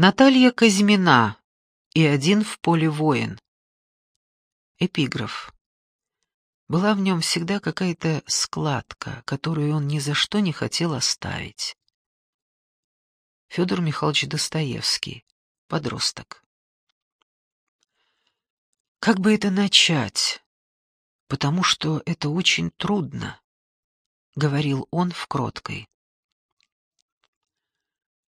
Наталья Казьмина и один в поле воин. Эпиграф. Была в нем всегда какая-то складка, которую он ни за что не хотел оставить. Федор Михайлович Достоевский. Подросток. Как бы это начать? Потому что это очень трудно, — говорил он в кроткой.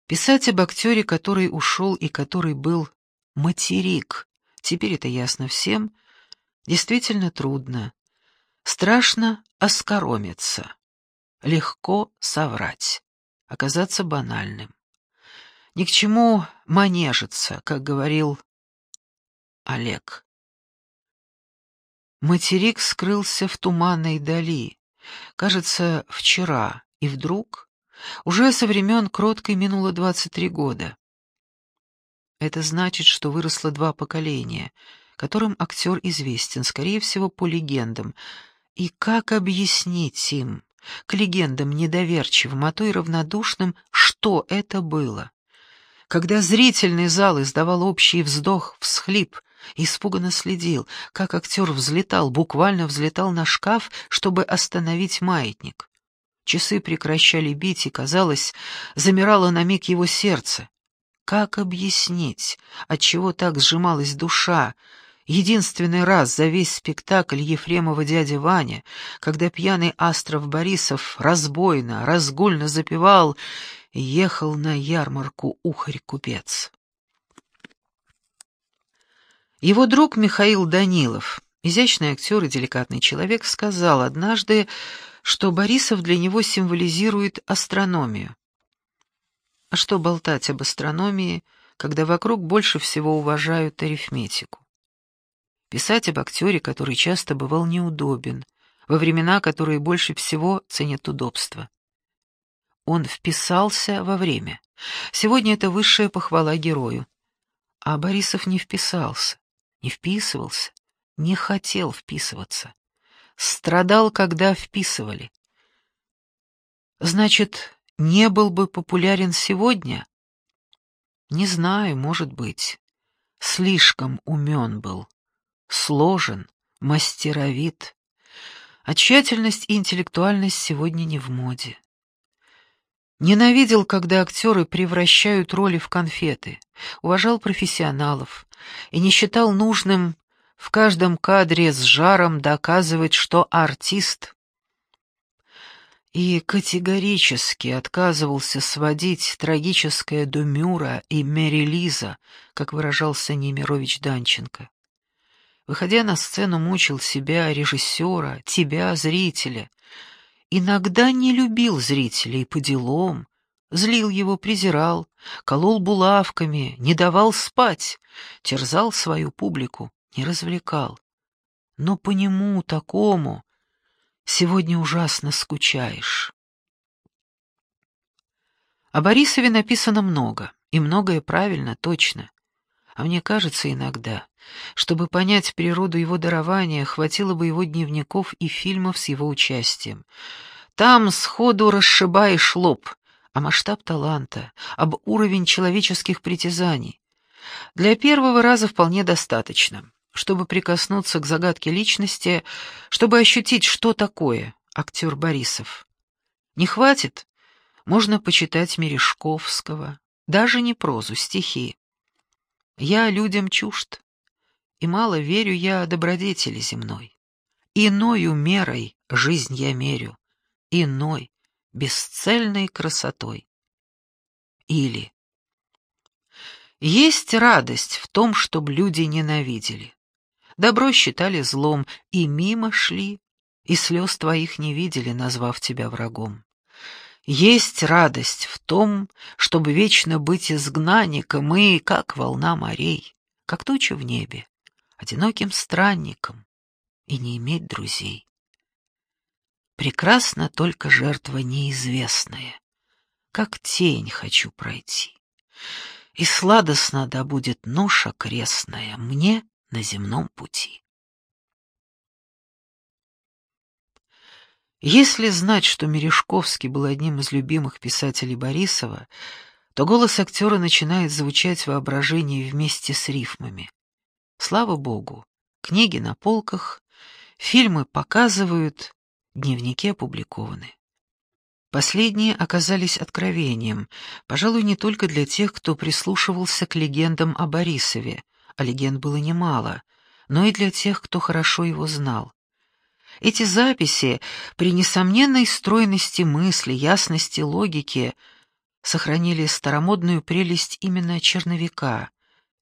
Писать об актере, который ушел и который был материк, теперь это ясно всем, действительно трудно. Страшно оскоромиться, легко соврать, оказаться банальным. Ни к чему манежиться, как говорил Олег. Материк скрылся в туманной дали, кажется, вчера, и вдруг, уже со времен кроткой минуло двадцать три года. Это значит, что выросло два поколения, которым актер известен, скорее всего, по легендам. И как объяснить им, к легендам недоверчивым, а то и равнодушным, что это было? Когда зрительный зал издавал общий вздох, всхлип, испуганно следил, как актер взлетал, буквально взлетал на шкаф, чтобы остановить маятник. Часы прекращали бить, и, казалось, замирало на миг его сердце. Как объяснить, отчего так сжималась душа, Единственный раз за весь спектакль Ефремова дядя Ваня, когда пьяный Астров Борисов разбойно, разгульно запевал ехал на ярмарку ухарь-купец. Его друг Михаил Данилов, изящный актер и деликатный человек, сказал однажды, что Борисов для него символизирует астрономию. А что болтать об астрономии, когда вокруг больше всего уважают арифметику? Писать об актере, который часто бывал неудобен, во времена, которые больше всего ценят удобство. Он вписался во время. Сегодня это высшая похвала герою. А Борисов не вписался, не вписывался, не хотел вписываться. Страдал, когда вписывали. Значит, не был бы популярен сегодня? Не знаю, может быть. Слишком умен был, сложен, мастеровит. А тщательность и интеллектуальность сегодня не в моде. Ненавидел, когда актеры превращают роли в конфеты, уважал профессионалов и не считал нужным в каждом кадре с жаром доказывать, что артист. И категорически отказывался сводить трагическое до Мюра и Мэри Лиза, как выражался Немирович Данченко. Выходя на сцену, мучил себя, режиссера, тебя, зрителя, Иногда не любил зрителей по делам, злил его, презирал, колол булавками, не давал спать, терзал свою публику, не развлекал. Но по нему, такому, сегодня ужасно скучаешь. О Борисове написано много, и многое правильно, точно. А мне кажется иногда, чтобы понять природу его дарования, хватило бы его дневников и фильмов с его участием. Там сходу расшибаешь лоб о масштаб таланта, об уровень человеческих притязаний. Для первого раза вполне достаточно, чтобы прикоснуться к загадке личности, чтобы ощутить, что такое актер Борисов. Не хватит? Можно почитать Мережковского, даже не прозу, стихи. Я людям чужд, и мало верю я добродетели земной. Иною мерой жизнь я мерю, иной, бесцельной красотой. Или есть радость в том, чтобы люди ненавидели. Добро считали злом, и мимо шли, и слез твоих не видели, назвав тебя врагом. Есть радость в том, чтобы вечно быть изгнанником и, как волна морей, как туча в небе, одиноким странником и не иметь друзей. Прекрасна только жертва неизвестная, как тень хочу пройти. И сладостно да будет ноша крестная мне на земном пути. Если знать, что Мережковский был одним из любимых писателей Борисова, то голос актера начинает звучать в воображении вместе с рифмами. Слава богу, книги на полках, фильмы показывают, дневники опубликованы. Последние оказались откровением, пожалуй, не только для тех, кто прислушивался к легендам о Борисове, а легенд было немало, но и для тех, кто хорошо его знал. Эти записи, при несомненной стройности мысли, ясности логики, сохранили старомодную прелесть именно черновика,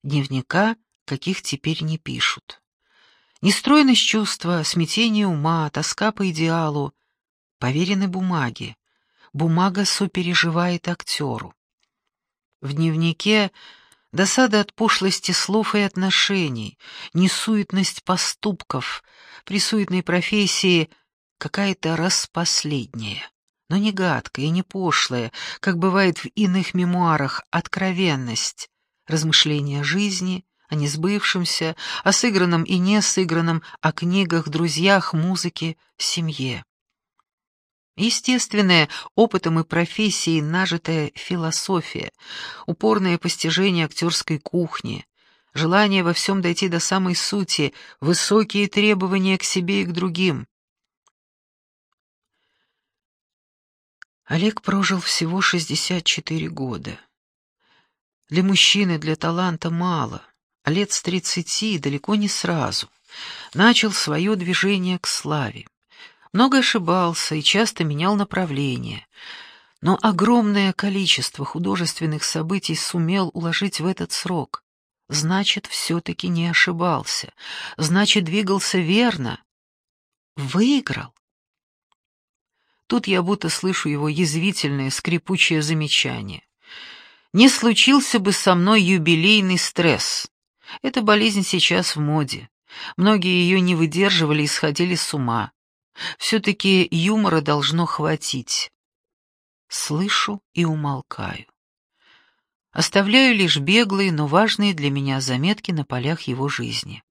дневника, каких теперь не пишут. Нестройность чувства, смятение ума, тоска по идеалу, поверены бумаге. Бумага сопереживает актеру. В дневнике досада от пошлости слов и отношений, несуетность поступков, при суетной профессии какая-то распоследняя, но не гадкая и не пошлая, как бывает в иных мемуарах, откровенность, размышления жизни, о несбывшемся, о сыгранном и не сыгранном, о книгах, друзьях, музыке, семье. Естественная, опытом и профессией нажитая философия, упорное постижение актерской кухни, желание во всем дойти до самой сути, высокие требования к себе и к другим. Олег прожил всего 64 года. Для мужчины, для таланта мало, а лет с 30 далеко не сразу. Начал свое движение к славе. Много ошибался и часто менял направление, но огромное количество художественных событий сумел уложить в этот срок. Значит, все-таки не ошибался, значит, двигался верно. Выиграл. Тут я будто слышу его язвительное, скрипучее замечание. Не случился бы со мной юбилейный стресс. Эта болезнь сейчас в моде. Многие ее не выдерживали и сходили с ума. Все-таки юмора должно хватить. Слышу и умолкаю. Оставляю лишь беглые, но важные для меня заметки на полях его жизни.